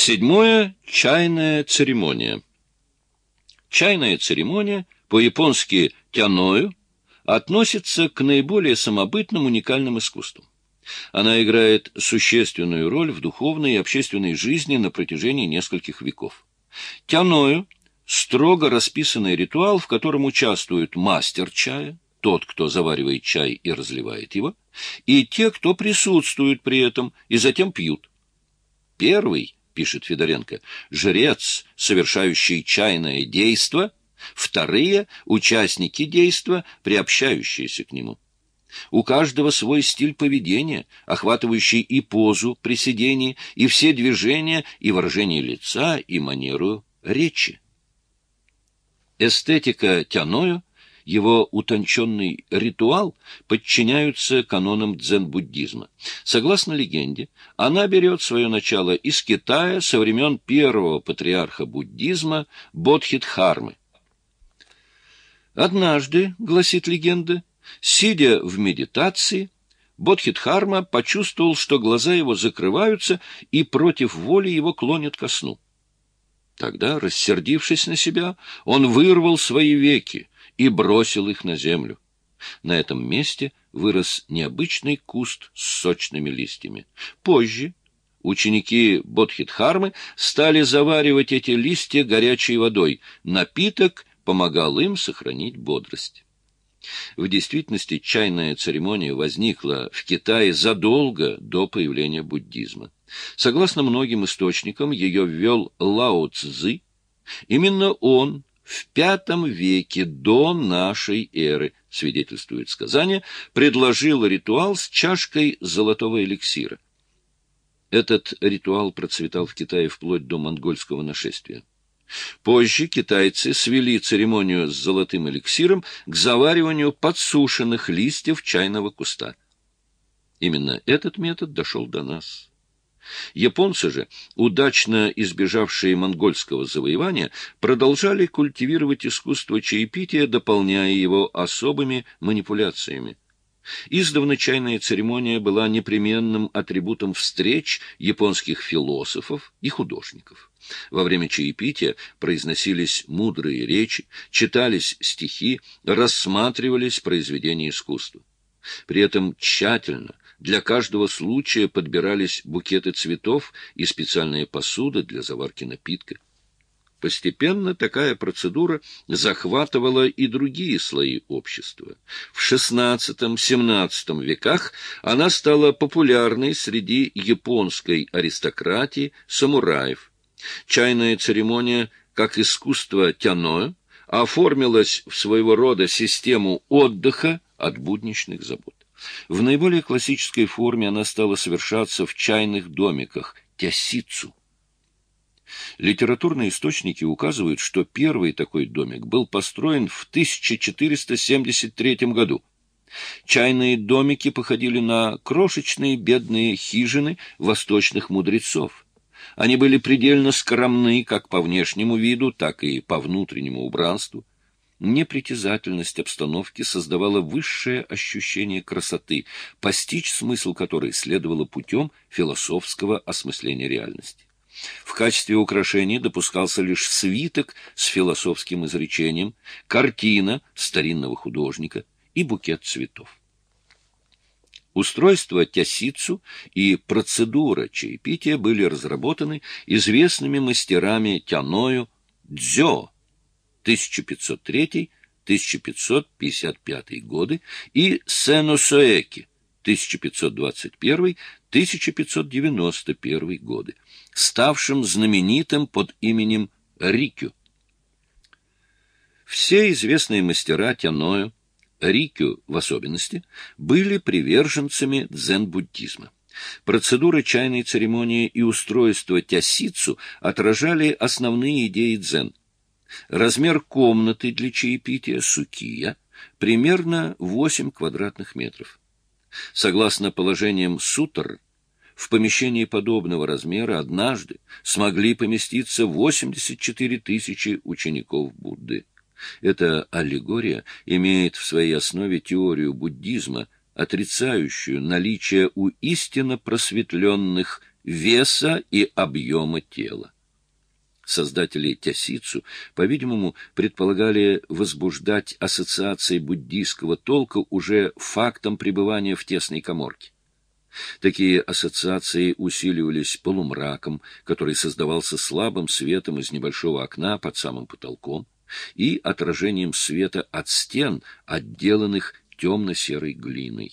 Седьмое — чайная церемония. Чайная церемония, по-японски «тяною», относится к наиболее самобытным уникальным искусствам. Она играет существенную роль в духовной и общественной жизни на протяжении нескольких веков. Тяною – строго расписанный ритуал, в котором участвуют мастер чая, тот, кто заваривает чай и разливает его, и те, кто присутствует при этом и затем пьют. Первый, пишет Федоренко, жрец, совершающий чайное действо, вторые – участники действа, приобщающиеся к нему. У каждого свой стиль поведения, охватывающий и позу при сидении, и все движения, и выражение лица, и манеру речи. Эстетика тяною, его утонченный ритуал подчиняются канонам дзен-буддизма. Согласно легенде, она берет свое начало из Китая со времен первого патриарха буддизма Бодхидхармы. Однажды, гласит легенда, Сидя в медитации, Бодхидхарма почувствовал, что глаза его закрываются и против воли его клонят ко сну. Тогда, рассердившись на себя, он вырвал свои веки и бросил их на землю. На этом месте вырос необычный куст с сочными листьями. Позже ученики Бодхидхармы стали заваривать эти листья горячей водой. Напиток помогал им сохранить бодрость. В действительности чайная церемония возникла в Китае задолго до появления буддизма. Согласно многим источникам, ее ввел Лао Цзы. Именно он в V веке до нашей эры, свидетельствует сказание, предложил ритуал с чашкой золотого эликсира. Этот ритуал процветал в Китае вплоть до монгольского нашествия. Позже китайцы свели церемонию с золотым эликсиром к завариванию подсушенных листьев чайного куста. Именно этот метод дошел до нас. Японцы же, удачно избежавшие монгольского завоевания, продолжали культивировать искусство чаепития, дополняя его особыми манипуляциями. Издавна чайная церемония была непременным атрибутом встреч японских философов и художников. Во время чаепития произносились мудрые речи, читались стихи, рассматривались произведения искусства. При этом тщательно для каждого случая подбирались букеты цветов и специальная посуда для заварки напитка. Постепенно такая процедура захватывала и другие слои общества. В XVI-XVII веках она стала популярной среди японской аристократии самураев. Чайная церемония, как искусство тяно, оформилась в своего рода систему отдыха от будничных забот. В наиболее классической форме она стала совершаться в чайных домиках – тясицу. Литературные источники указывают, что первый такой домик был построен в 1473 году. Чайные домики походили на крошечные бедные хижины восточных мудрецов. Они были предельно скромны как по внешнему виду, так и по внутреннему убранству. Непритязательность обстановки создавала высшее ощущение красоты, постичь смысл которой следовало путем философского осмысления реальности. В качестве украшений допускался лишь свиток с философским изречением, картина старинного художника и букет цветов. Устройство тясицу и процедура чаепития были разработаны известными мастерами Тяною Дзё 1503-1555 годы и Сеносоэки 1521-1591 годы, ставшим знаменитым под именем Рикю. Все известные мастера Тяною, Рикю в особенности, были приверженцами дзен-буддизма. Процедуры чайной церемонии и устройство тясицу отражали основные идеи дзен. Размер комнаты для чаепития сукия примерно 8 квадратных метров. Согласно положениям сутр, в помещении подобного размера однажды смогли поместиться 84 тысячи учеников Будды. Эта аллегория имеет в своей основе теорию буддизма, отрицающую наличие у истинно просветленных веса и объема тела. Создатели тясицу, по-видимому, предполагали возбуждать ассоциации буддийского толка уже фактом пребывания в тесной коморке. Такие ассоциации усиливались полумраком, который создавался слабым светом из небольшого окна под самым потолком, и отражением света от стен, отделанных темно-серой глиной.